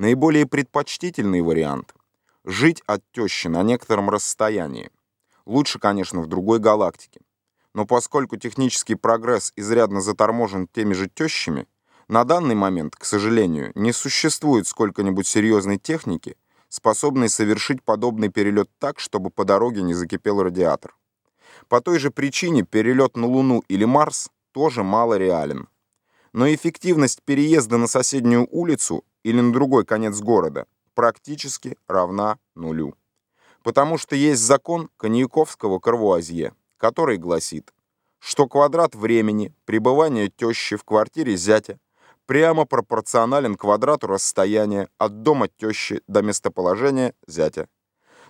Наиболее предпочтительный вариант – жить от тещи на некотором расстоянии. Лучше, конечно, в другой галактике. Но поскольку технический прогресс изрядно заторможен теми же тещами, на данный момент, к сожалению, не существует сколько-нибудь серьезной техники, способной совершить подобный перелет так, чтобы по дороге не закипел радиатор. По той же причине перелет на Луну или Марс тоже мало реален. Но эффективность переезда на соседнюю улицу или на другой конец города практически равна нулю. Потому что есть закон коньяковского Карвуазье, который гласит, что квадрат времени пребывания тещи в квартире зятя прямо пропорционален квадрату расстояния от дома тещи до местоположения зятя.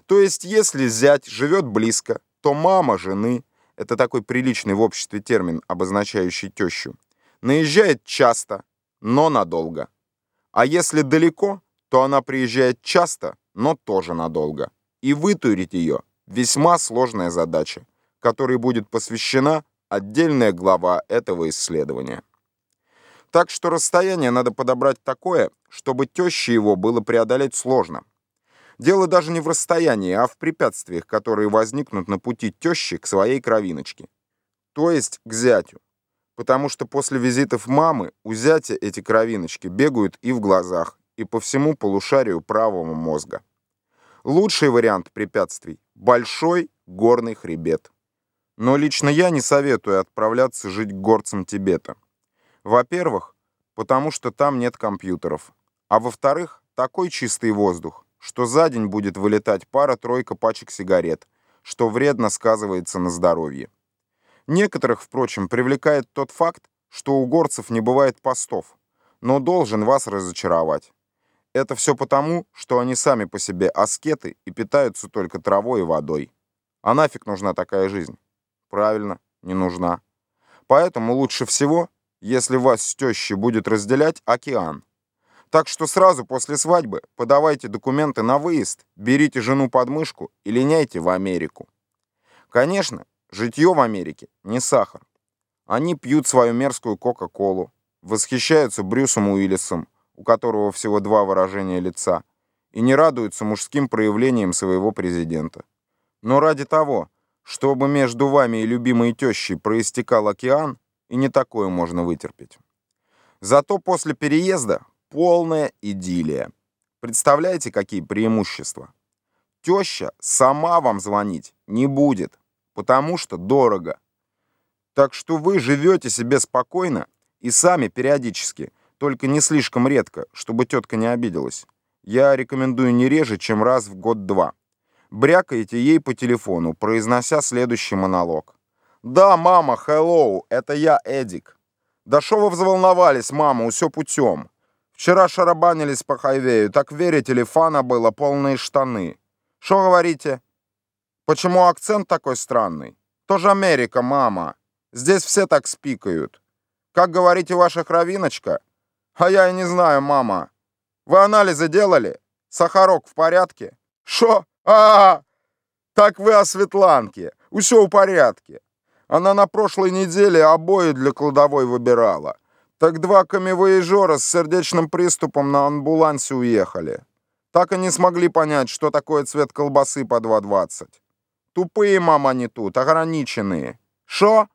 То есть, если зять живет близко, то мама жены, это такой приличный в обществе термин, обозначающий тещу, наезжает часто, но надолго. А если далеко, то она приезжает часто, но тоже надолго. И вытурить ее – весьма сложная задача, которой будет посвящена отдельная глава этого исследования. Так что расстояние надо подобрать такое, чтобы теще его было преодолеть сложно. Дело даже не в расстоянии, а в препятствиях, которые возникнут на пути тещи к своей кровиночке. То есть к зятю. Потому что после визитов мамы у зятя эти кровиночки бегают и в глазах, и по всему полушарию правого мозга. Лучший вариант препятствий – большой горный хребет. Но лично я не советую отправляться жить к горцам Тибета. Во-первых, потому что там нет компьютеров. А во-вторых, такой чистый воздух, что за день будет вылетать пара-тройка пачек сигарет, что вредно сказывается на здоровье. Некоторых, впрочем, привлекает тот факт, что у горцев не бывает постов, но должен вас разочаровать. Это все потому, что они сами по себе аскеты и питаются только травой и водой. А нафиг нужна такая жизнь? Правильно, не нужна. Поэтому лучше всего если вас с тещей будет разделять океан. Так что сразу после свадьбы подавайте документы на выезд, берите жену под мышку и линяйте в Америку. Конечно, житье в Америке не сахар. Они пьют свою мерзкую Кока-Колу, восхищаются Брюсом Уиллисом, у которого всего два выражения лица, и не радуются мужским проявлениям своего президента. Но ради того, чтобы между вами и любимой тещей проистекал океан, и не такое можно вытерпеть. Зато после переезда полная идиллия. Представляете, какие преимущества? Теща сама вам звонить не будет, потому что дорого. Так что вы живете себе спокойно и сами периодически, только не слишком редко, чтобы тетка не обиделась. Я рекомендую не реже, чем раз в год-два. Брякаете ей по телефону, произнося следующий монолог. «Да, мама, hello, это я, Эдик». «Да шо вы взволновались, мама, усё путем. Вчера шарабанились по хайвею, так верите ли, фана было, полные штаны. Что говорите? Почему акцент такой странный? Тоже Америка, мама. Здесь все так спикают. Как говорите ваша кровиночка? А я и не знаю, мама. Вы анализы делали? Сахарок в порядке? Шо? А, -а, -а! Так вы о Светланке. Усё в порядке. Она на прошлой неделе обои для кладовой выбирала. Так два камевояжера с сердечным приступом на амбулансе уехали. Так и не смогли понять, что такое цвет колбасы по 2,20. Тупые, мама, не тут, ограниченные. Шо?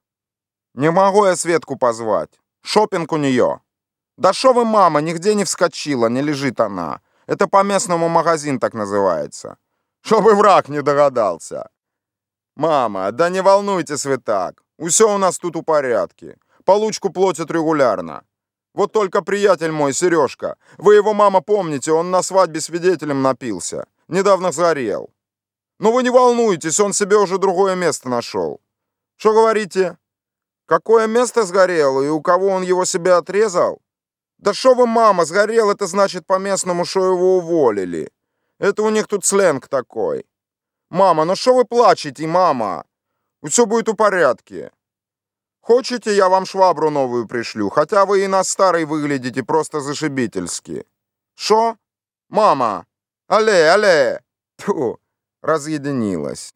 Не могу я Светку позвать. Шопинг у нее. Да шо вы, мама, нигде не вскочила, не лежит она. Это по местному магазин так называется. Чтобы враг не догадался. «Мама, да не волнуйтесь вы так. Усё у нас тут у порядке. Получку платят регулярно. Вот только приятель мой, Сережка, вы его, мама, помните, он на свадьбе свидетелем напился. Недавно сгорел. Но вы не волнуйтесь, он себе уже другое место нашел. Что говорите? Какое место сгорело и у кого он его себе отрезал? Да что вы, мама, сгорел, это значит по-местному, что его уволили. Это у них тут сленг такой. Мама, ну що ви плачете, мама? Все будет у порядке. Хочете, я вам швабру новую пришлю, хотя вы и на старой выглядите просто зашибительски. Шо? Мама? Але, але! Тьфу, разъединилась.